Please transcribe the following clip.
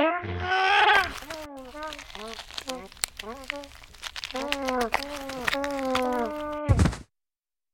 Mm-hmm.